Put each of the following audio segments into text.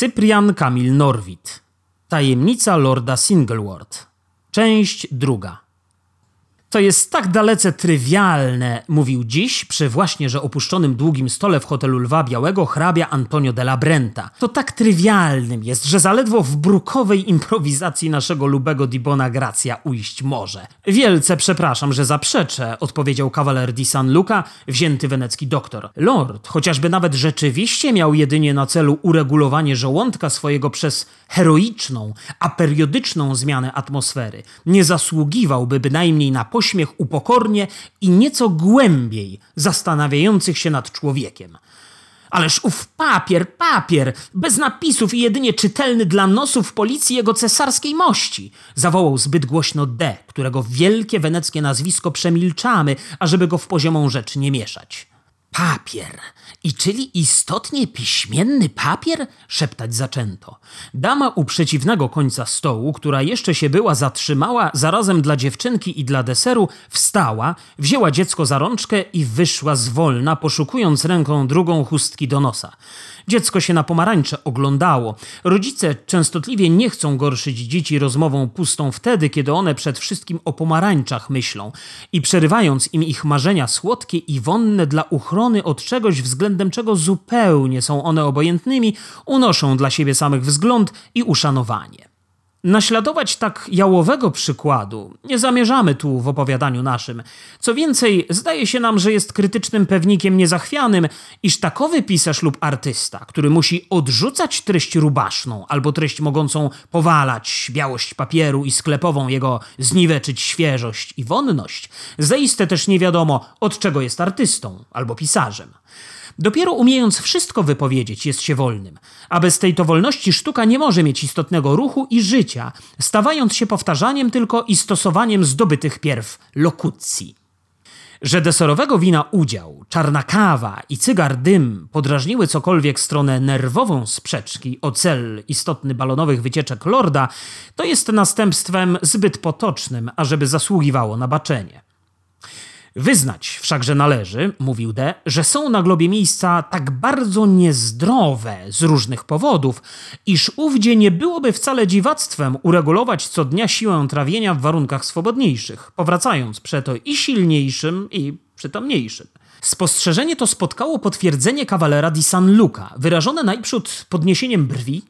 Cyprian Kamil Norwid. Tajemnica Lorda Singleward. Część druga. To jest tak dalece trywialne, mówił dziś przy właśnie że opuszczonym długim stole w hotelu Lwa Białego hrabia Antonio de la Brenta. To tak trywialnym jest, że zaledwo w brukowej improwizacji naszego lubego Dibona Gracia ujść może. Wielce przepraszam, że zaprzeczę, odpowiedział kawaler di San Luca, wzięty wenecki doktor. Lord, chociażby nawet rzeczywiście miał jedynie na celu uregulowanie żołądka swojego przez heroiczną, a periodyczną zmianę atmosfery, nie zasługiwałby bynajmniej na pośmiech upokornie i nieco głębiej zastanawiających się nad człowiekiem. Ależ ów papier, papier, bez napisów i jedynie czytelny dla nosów policji jego cesarskiej mości, zawołał zbyt głośno D, którego wielkie weneckie nazwisko przemilczamy, ażeby go w poziomą rzecz nie mieszać. Papier. I czyli istotnie piśmienny papier? Szeptać zaczęto. Dama u przeciwnego końca stołu, która jeszcze się była zatrzymała, zarazem dla dziewczynki i dla deseru, wstała, wzięła dziecko za rączkę i wyszła zwolna, poszukując ręką drugą chustki do nosa. Dziecko się na pomarańcze oglądało. Rodzice częstotliwie nie chcą gorszyć dzieci rozmową pustą wtedy, kiedy one przed wszystkim o pomarańczach myślą i przerywając im ich marzenia słodkie i wonne dla uchrony od czegoś, względem czego zupełnie są one obojętnymi, unoszą dla siebie samych wzgląd i uszanowanie. Naśladować tak jałowego przykładu nie zamierzamy tu w opowiadaniu naszym. Co więcej, zdaje się nam, że jest krytycznym pewnikiem niezachwianym, iż takowy pisarz lub artysta, który musi odrzucać treść rubaszną albo treść mogącą powalać białość papieru i sklepową jego zniweczyć świeżość i wonność, zaiste też nie wiadomo, od czego jest artystą albo pisarzem. Dopiero umiejąc wszystko wypowiedzieć, jest się wolnym, a bez tej to wolności sztuka nie może mieć istotnego ruchu i życia, stawając się powtarzaniem tylko i stosowaniem zdobytych pierw lokucji. Że deserowego wina udział, czarna kawa i cygar dym podrażniły cokolwiek stronę nerwową sprzeczki o cel istotny balonowych wycieczek lorda, to jest następstwem zbyt potocznym, ażeby zasługiwało na baczenie. Wyznać wszakże należy, mówił D., że są na globie miejsca tak bardzo niezdrowe z różnych powodów, iż ówdzie nie byłoby wcale dziwactwem uregulować co dnia siłę trawienia w warunkach swobodniejszych, powracając przeto i silniejszym, i przytomniejszym. Spostrzeżenie to spotkało potwierdzenie kawalera di San Luca, wyrażone najprzód podniesieniem brwi,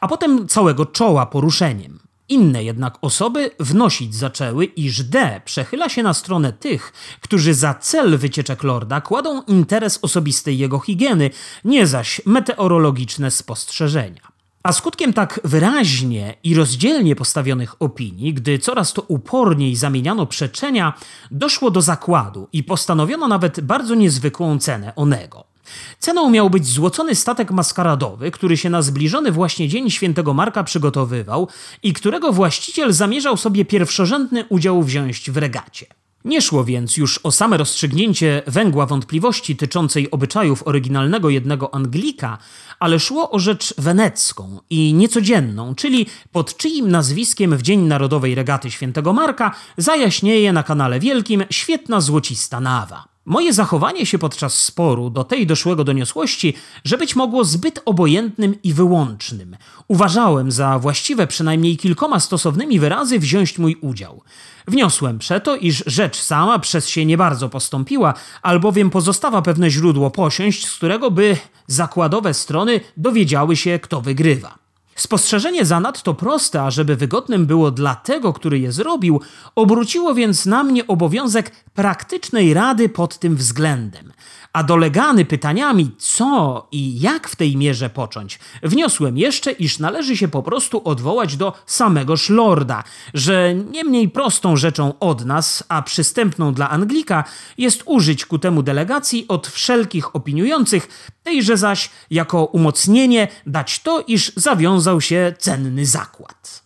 a potem całego czoła poruszeniem. Inne jednak osoby wnosić zaczęły, iż D przechyla się na stronę tych, którzy za cel wycieczek lorda kładą interes osobistej jego higieny, nie zaś meteorologiczne spostrzeżenia. A skutkiem tak wyraźnie i rozdzielnie postawionych opinii, gdy coraz to uporniej zamieniano przeczenia, doszło do zakładu i postanowiono nawet bardzo niezwykłą cenę onego. Ceną miał być złocony statek maskaradowy, który się na zbliżony właśnie dzień świętego Marka przygotowywał i którego właściciel zamierzał sobie pierwszorzędny udział wziąć w regacie. Nie szło więc już o same rozstrzygnięcie węgła wątpliwości tyczącej obyczajów oryginalnego jednego Anglika, ale szło o rzecz wenecką i niecodzienną, czyli pod czyim nazwiskiem w Dzień Narodowej Regaty Świętego Marka zajaśnieje na kanale wielkim świetna złocista nawa. Moje zachowanie się podczas sporu do tej doszłego doniosłości, że być mogło zbyt obojętnym i wyłącznym. Uważałem za właściwe przynajmniej kilkoma stosownymi wyrazy wziąć mój udział. Wniosłem przeto, iż rzecz sama przez się nie bardzo postąpiła, albowiem pozostawa pewne źródło posięść, z którego by zakładowe strony dowiedziały się, kto wygrywa. Spostrzeżenie zanadto proste, ażeby wygodnym było dla tego, który je zrobił, obróciło więc na mnie obowiązek praktycznej rady pod tym względem a dolegany pytaniami, co i jak w tej mierze począć, wniosłem jeszcze, iż należy się po prostu odwołać do samego Szlorda, że nie mniej prostą rzeczą od nas, a przystępną dla Anglika, jest użyć ku temu delegacji od wszelkich opiniujących, tejże zaś jako umocnienie dać to, iż zawiązał się cenny zakład.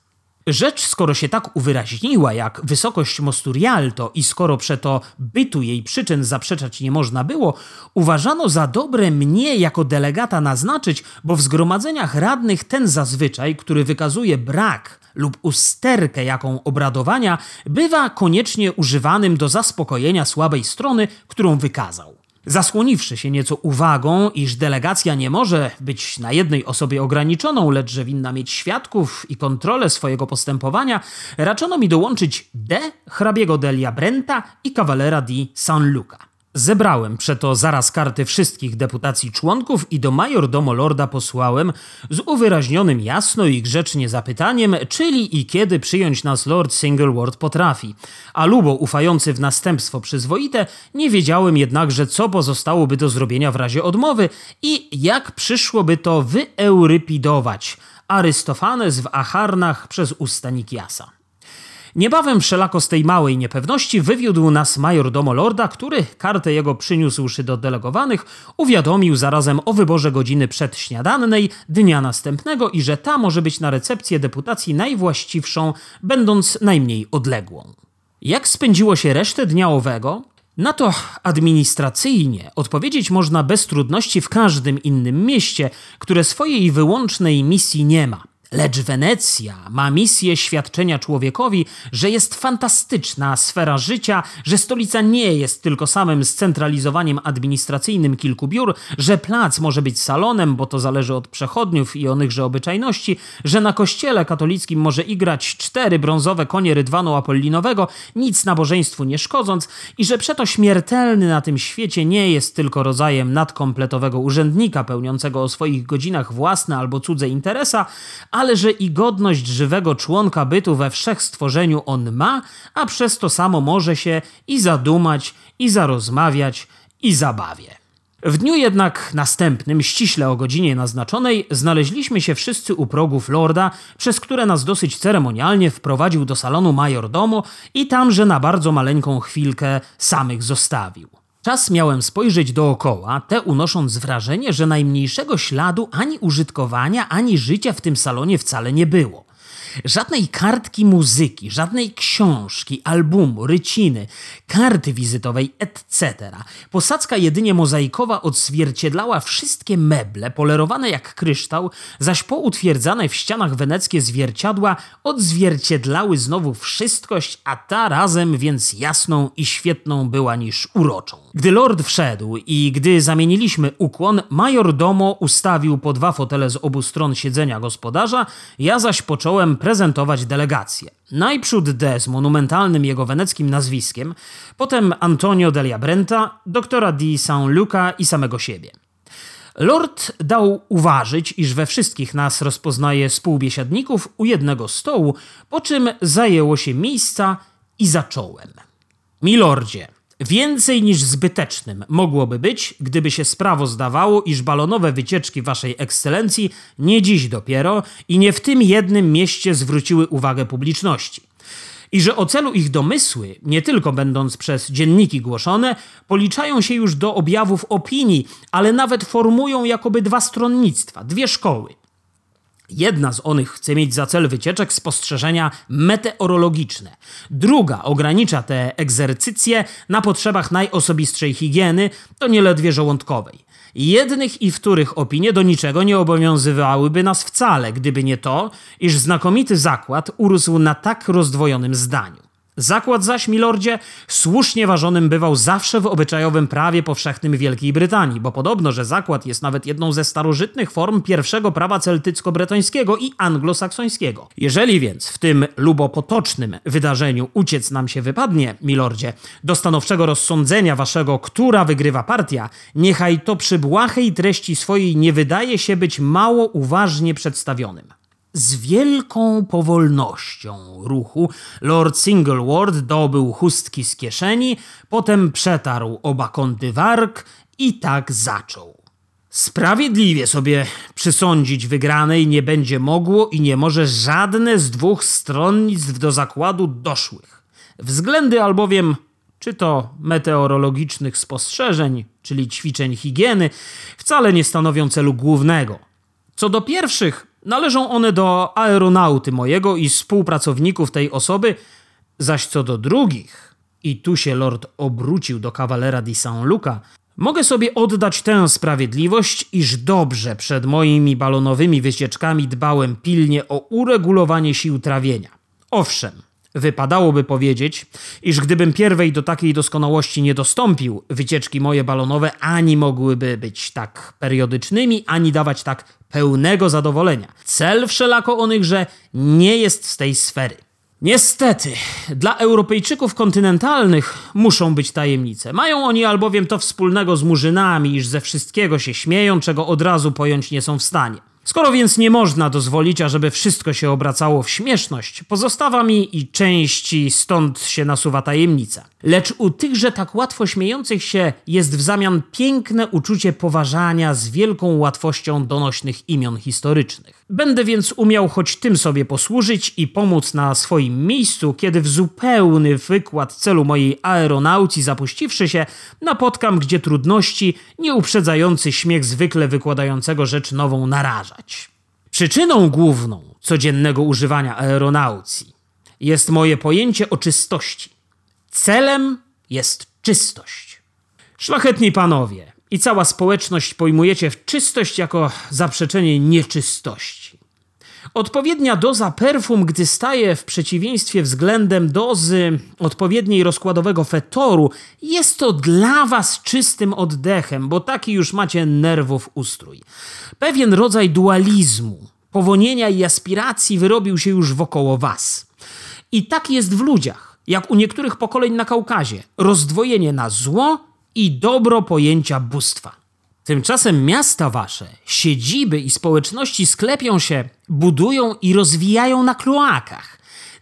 Rzecz, skoro się tak uwyraźniła jak wysokość mostu Rialto i skoro przeto bytu jej przyczyn zaprzeczać nie można było, uważano za dobre mnie jako delegata naznaczyć, bo w zgromadzeniach radnych ten zazwyczaj, który wykazuje brak lub usterkę jaką obradowania, bywa koniecznie używanym do zaspokojenia słabej strony, którą wykazał. Zasłoniwszy się nieco uwagą, iż delegacja nie może być na jednej osobie ograniczoną, lecz że winna mieć świadków i kontrolę swojego postępowania, raczono mi dołączyć D. hrabiego Delia Brenta i kawalera di San Luca. Zebrałem przeto zaraz karty wszystkich deputacji członków i do majordomo lorda posłałem z uwyraźnionym jasno i grzecznie zapytaniem, czyli i kiedy przyjąć nas lord Singleward potrafi. A lubo ufający w następstwo przyzwoite, nie wiedziałem jednakże, co pozostałoby do zrobienia w razie odmowy i jak przyszłoby to wyeurypidować Arystofanes w Acharnach przez usta Nikiasa. Niebawem wszelako z tej małej niepewności wywiódł nas major Domolorda, który, kartę jego przyniósłszy do delegowanych, uwiadomił zarazem o wyborze godziny przedśniadannej dnia następnego i że ta może być na recepcję deputacji najwłaściwszą, będąc najmniej odległą. Jak spędziło się resztę dnia owego? Na to administracyjnie odpowiedzieć można bez trudności w każdym innym mieście, które swojej wyłącznej misji nie ma. Lecz Wenecja ma misję świadczenia człowiekowi, że jest fantastyczna sfera życia, że stolica nie jest tylko samym scentralizowaniem administracyjnym kilku biur, że plac może być salonem, bo to zależy od przechodniów i onychże obyczajności, że na kościele katolickim może igrać cztery brązowe konie rydwanu apollinowego, nic nabożeństwu nie szkodząc i że przeto śmiertelny na tym świecie nie jest tylko rodzajem nadkompletowego urzędnika pełniącego o swoich godzinach własne albo cudze interesa, ale że i godność żywego członka bytu we wszechstworzeniu on ma, a przez to samo może się i zadumać, i zarozmawiać, i zabawie. W dniu jednak następnym, ściśle o godzinie naznaczonej, znaleźliśmy się wszyscy u progów lorda, przez które nas dosyć ceremonialnie wprowadził do salonu majordomo i tamże na bardzo maleńką chwilkę samych zostawił. Czas miałem spojrzeć dookoła, te unosząc wrażenie, że najmniejszego śladu ani użytkowania, ani życia w tym salonie wcale nie było. Żadnej kartki muzyki, żadnej książki, albumu, ryciny, karty wizytowej, etc. Posadzka jedynie mozaikowa odzwierciedlała wszystkie meble, polerowane jak kryształ, zaś poutwierdzane w ścianach weneckie zwierciadła odzwierciedlały znowu wszystkość, a ta razem więc jasną i świetną była niż uroczą. Gdy lord wszedł i gdy zamieniliśmy ukłon, major domo ustawił po dwa fotele z obu stron siedzenia gospodarza, ja zaś począłem prezentować delegację. Najprzód D z monumentalnym jego weneckim nazwiskiem, potem Antonio Delia Brenta, doktora di San Luca i samego siebie. Lord dał uważać, iż we wszystkich nas rozpoznaje współbiesiadników u jednego stołu, po czym zajęło się miejsca i zacząłem. Milordzie, Więcej niż zbytecznym mogłoby być, gdyby się sprawo zdawało, iż balonowe wycieczki Waszej Ekscelencji nie dziś dopiero i nie w tym jednym mieście zwróciły uwagę publiczności. I że o celu ich domysły, nie tylko będąc przez dzienniki głoszone, policzają się już do objawów opinii, ale nawet formują jakoby dwa stronnictwa, dwie szkoły. Jedna z onych chce mieć za cel wycieczek spostrzeżenia meteorologiczne. Druga ogranicza te egzercycje na potrzebach najosobistszej higieny, to nieledwie żołądkowej. Jednych i wtórych opinie do niczego nie obowiązywałyby nas wcale, gdyby nie to, iż znakomity zakład urósł na tak rozdwojonym zdaniu. Zakład zaś, milordzie, słusznie ważonym bywał zawsze w obyczajowym prawie powszechnym Wielkiej Brytanii, bo podobno, że zakład jest nawet jedną ze starożytnych form pierwszego prawa celtycko-bretońskiego i anglosaksońskiego. Jeżeli więc w tym lubopotocznym wydarzeniu uciec nam się wypadnie, milordzie, do stanowczego rozsądzenia waszego, która wygrywa partia, niechaj to przy błahej treści swojej nie wydaje się być mało uważnie przedstawionym. Z wielką powolnością ruchu Lord Singleward dobył chustki z kieszeni, potem przetarł oba kąty warg i tak zaczął. Sprawiedliwie sobie przysądzić wygranej nie będzie mogło i nie może żadne z dwóch stronnictw do zakładu doszłych. Względy albowiem czy to meteorologicznych spostrzeżeń, czyli ćwiczeń higieny, wcale nie stanowią celu głównego. Co do pierwszych, Należą one do aeronauty mojego i współpracowników tej osoby, zaś co do drugich, i tu się lord obrócił do kawalera di San Luca, mogę sobie oddać tę sprawiedliwość, iż dobrze przed moimi balonowymi wycieczkami dbałem pilnie o uregulowanie sił trawienia. Owszem, Wypadałoby powiedzieć, iż gdybym pierwej do takiej doskonałości nie dostąpił, wycieczki moje balonowe ani mogłyby być tak periodycznymi, ani dawać tak pełnego zadowolenia. Cel wszelako onychże nie jest z tej sfery. Niestety, dla Europejczyków kontynentalnych muszą być tajemnice. Mają oni albowiem to wspólnego z murzynami, iż ze wszystkiego się śmieją, czego od razu pojąć nie są w stanie. Skoro więc nie można dozwolić, ażeby wszystko się obracało w śmieszność, pozostawa mi i części stąd się nasuwa tajemnica. Lecz u tychże tak łatwo śmiejących się jest w zamian piękne uczucie poważania z wielką łatwością donośnych imion historycznych. Będę więc umiał choć tym sobie posłużyć i pomóc na swoim miejscu, kiedy w zupełny wykład celu mojej aeronaucji zapuściwszy się, napotkam gdzie trudności, nie uprzedzający śmiech zwykle wykładającego rzecz nową Przyczyną główną codziennego używania aeronaucji jest moje pojęcie o czystości. Celem jest czystość. Szlachetni panowie i cała społeczność pojmujecie czystość jako zaprzeczenie nieczystości. Odpowiednia doza perfum, gdy staje w przeciwieństwie względem dozy odpowiedniej rozkładowego fetoru, jest to dla was czystym oddechem, bo taki już macie nerwów ustrój. Pewien rodzaj dualizmu, powonienia i aspiracji wyrobił się już wokoło was. I tak jest w ludziach, jak u niektórych pokoleń na Kaukazie. Rozdwojenie na zło i dobro pojęcia bóstwa. Tymczasem miasta wasze, siedziby i społeczności sklepią się, budują i rozwijają na kloakach.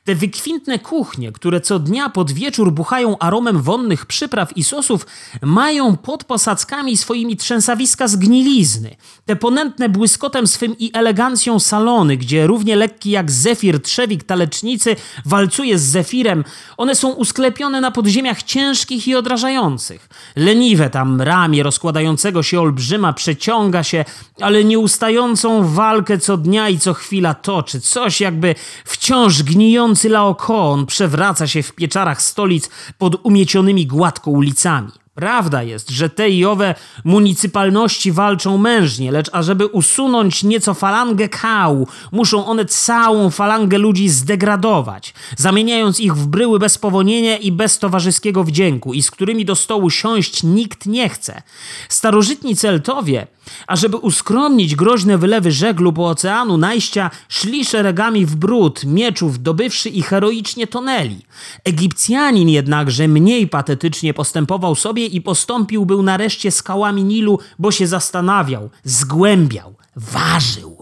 Te wykwintne kuchnie, które co dnia pod wieczór buchają aromem wonnych przypraw i sosów, mają pod posadzkami swoimi trzęsawiska z gnilizny. Te ponętne błyskotem swym i elegancją salony, gdzie równie lekki jak zefir trzewik talecznicy walcuje z zefirem, one są usklepione na podziemiach ciężkich i odrażających. Leniwe tam ramię rozkładającego się olbrzyma przeciąga się, ale nieustającą walkę co dnia i co chwila toczy. Coś jakby wciąż gnijący Wiszący Laokoon przewraca się w pieczarach stolic pod umiecionymi gładko ulicami. Prawda jest, że te i owe municypalności walczą mężnie, lecz ażeby usunąć nieco falangę kału, muszą one całą falangę ludzi zdegradować, zamieniając ich w bryły bez powonienia i bez towarzyskiego wdzięku, i z którymi do stołu siąść nikt nie chce. Starożytni Celtowie Ażeby uskromnić groźne wylewy żeglu po oceanu najścia, szli szeregami w brud, mieczów dobywszy i heroicznie tonęli. Egipcjanin jednakże mniej patetycznie postępował sobie i postąpił był nareszcie skałami Nilu, bo się zastanawiał, zgłębiał, ważył.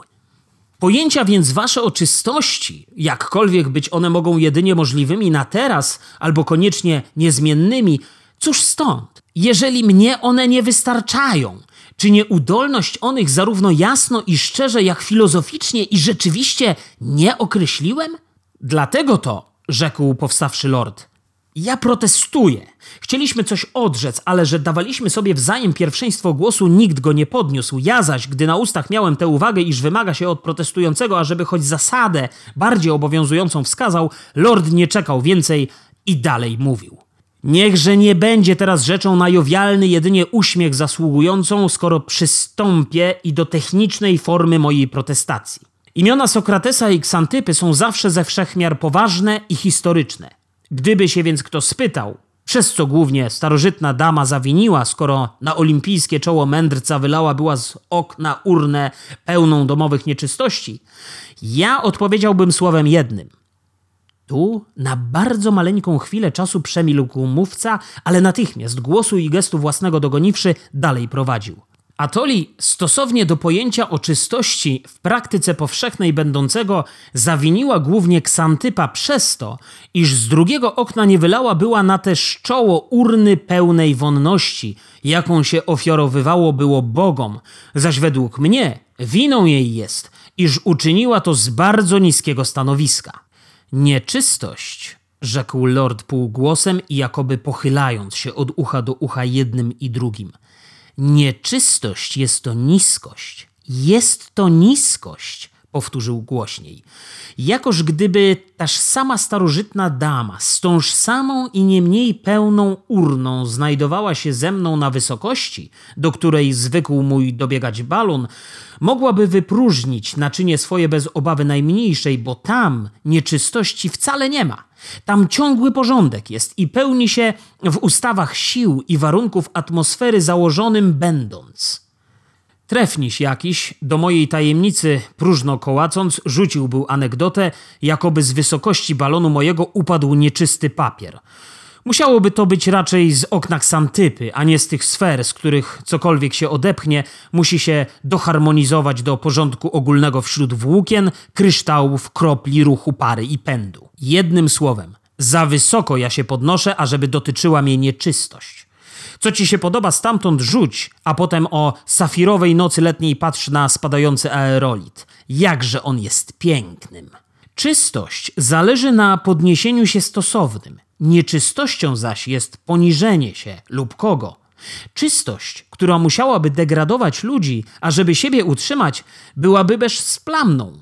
Pojęcia więc wasze o czystości, jakkolwiek być one mogą jedynie możliwymi na teraz, albo koniecznie niezmiennymi, cóż stąd, jeżeli mnie one nie wystarczają – czy nieudolność onych zarówno jasno i szczerze, jak filozoficznie i rzeczywiście nie określiłem? Dlatego to, rzekł powstawszy lord, ja protestuję. Chcieliśmy coś odrzec, ale że dawaliśmy sobie wzajem pierwszeństwo głosu, nikt go nie podniósł. Ja zaś, gdy na ustach miałem tę uwagę, iż wymaga się od protestującego, ażeby choć zasadę bardziej obowiązującą wskazał, lord nie czekał więcej i dalej mówił. Niechże nie będzie teraz rzeczą na jowialny jedynie uśmiech zasługującą, skoro przystąpię i do technicznej formy mojej protestacji. Imiona Sokratesa i Ksantypy są zawsze ze wszechmiar poważne i historyczne. Gdyby się więc kto spytał, przez co głównie starożytna dama zawiniła, skoro na olimpijskie czoło mędrca wylała była z okna urnę pełną domowych nieczystości, ja odpowiedziałbym słowem jednym – tu na bardzo maleńką chwilę czasu przemilkł mówca, ale natychmiast głosu i gestu własnego dogoniwszy dalej prowadził. Atoli, stosownie do pojęcia o czystości w praktyce powszechnej będącego, zawiniła głównie ksantypa przez to, iż z drugiego okna nie wylała była na te czoło urny pełnej wonności, jaką się ofiarowywało było bogom, zaś według mnie winą jej jest, iż uczyniła to z bardzo niskiego stanowiska. Nieczystość, rzekł lord półgłosem i jakoby pochylając się od ucha do ucha jednym i drugim. Nieczystość jest to niskość. Jest to niskość, powtórzył głośniej. Jakoż gdyby taż sama starożytna dama z tąż samą i nie mniej pełną urną znajdowała się ze mną na wysokości, do której zwykł mój dobiegać balon, mogłaby wypróżnić naczynie swoje bez obawy najmniejszej, bo tam nieczystości wcale nie ma. Tam ciągły porządek jest i pełni się w ustawach sił i warunków atmosfery założonym będąc. Trefniś jakiś, do mojej tajemnicy próżno kołacąc, rzucił był anegdotę, jakoby z wysokości balonu mojego upadł nieczysty papier. Musiałoby to być raczej z okna Ksantypy, a nie z tych sfer, z których cokolwiek się odepchnie, musi się doharmonizować do porządku ogólnego wśród włókien, kryształów, kropli, ruchu pary i pędu. Jednym słowem, za wysoko ja się podnoszę, ażeby dotyczyła mnie nieczystość. Co ci się podoba stamtąd rzuć, a potem o safirowej nocy letniej patrz na spadający aerolit. Jakże on jest pięknym. Czystość zależy na podniesieniu się stosownym. Nieczystością zaś jest poniżenie się lub kogo. Czystość, która musiałaby degradować ludzi, ażeby siebie utrzymać, byłaby bezsplamną.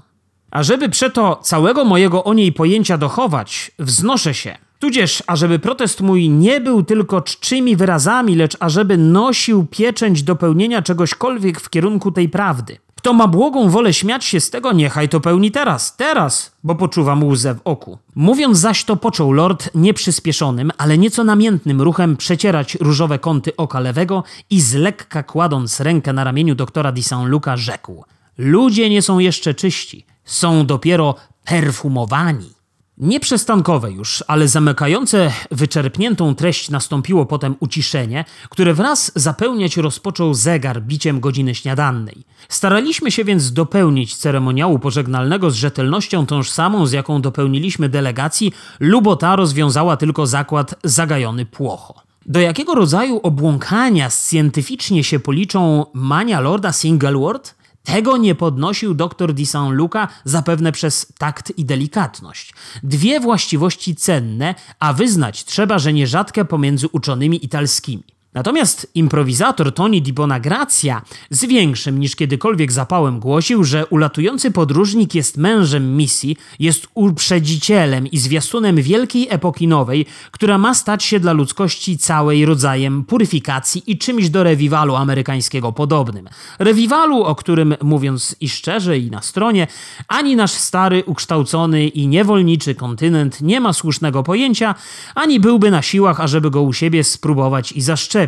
A żeby przeto całego mojego o niej pojęcia dochować, wznoszę się. Tudzież, ażeby protest mój nie był tylko czczymi wyrazami, lecz ażeby nosił pieczęć dopełnienia czegośkolwiek w kierunku tej prawdy. Kto ma błogą wolę śmiać się z tego, niechaj to pełni teraz, teraz, bo poczuwam łzę w oku. Mówiąc zaś to począł lord nieprzyspieszonym, ale nieco namiętnym ruchem przecierać różowe kąty oka lewego i z lekka kładąc rękę na ramieniu doktora di Saint-Luca rzekł Ludzie nie są jeszcze czyści, są dopiero perfumowani. Nieprzestankowe już, ale zamykające wyczerpniętą treść nastąpiło potem uciszenie, które wraz zapełniać rozpoczął zegar biciem godziny śniadannej. Staraliśmy się więc dopełnić ceremoniału pożegnalnego z rzetelnością tą samą, z jaką dopełniliśmy delegacji, lubota rozwiązała tylko zakład zagajony płocho. Do jakiego rodzaju obłąkania scientyficznie się policzą mania lorda Singleward? Tego nie podnosił dr di Saint-Luca zapewne przez takt i delikatność. Dwie właściwości cenne, a wyznać trzeba, że nierzadkie pomiędzy uczonymi italskimi. Natomiast improwizator Tony Di Bonagrazia z większym niż kiedykolwiek zapałem głosił, że ulatujący podróżnik jest mężem misji, jest uprzedzicielem i zwiastunem wielkiej epoki nowej, która ma stać się dla ludzkości całej rodzajem puryfikacji i czymś do rewiwalu amerykańskiego podobnym. Rewiwalu, o którym mówiąc i szczerze i na stronie, ani nasz stary, ukształcony i niewolniczy kontynent nie ma słusznego pojęcia, ani byłby na siłach, ażeby go u siebie spróbować i zaszczepić.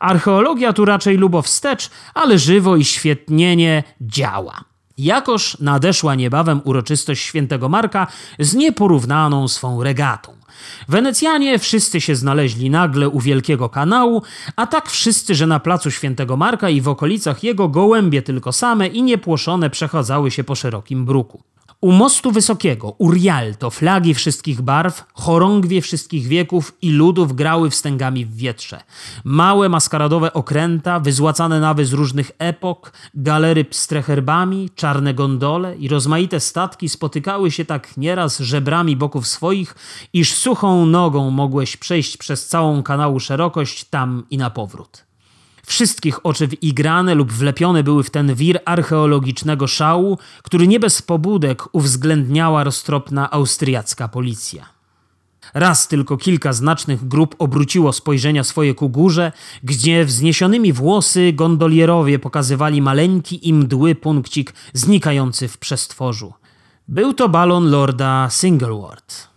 Archeologia tu raczej lubo wstecz, ale żywo i świetnienie działa. Jakoż nadeszła niebawem uroczystość świętego Marka z nieporównaną swą regatą. Wenecjanie wszyscy się znaleźli nagle u Wielkiego Kanału, a tak wszyscy, że na placu Świętego Marka i w okolicach jego gołębie tylko same i niepłoszone przechadzały się po szerokim bruku. U mostu wysokiego, u Rialto, flagi wszystkich barw, chorągwie wszystkich wieków i ludów grały wstęgami w wietrze. Małe maskaradowe okręta, wyzłacane nawy z różnych epok, galery pstre herbami, czarne gondole i rozmaite statki spotykały się tak nieraz żebrami boków swoich, iż suchą nogą mogłeś przejść przez całą kanału szerokość tam i na powrót. Wszystkich oczy igrane lub wlepione były w ten wir archeologicznego szału, który nie bez pobudek uwzględniała roztropna austriacka policja. Raz tylko kilka znacznych grup obróciło spojrzenia swoje ku górze, gdzie wzniesionymi włosy gondolierowie pokazywali maleńki i mdły punkcik znikający w przestworzu. Był to balon lorda Singleward.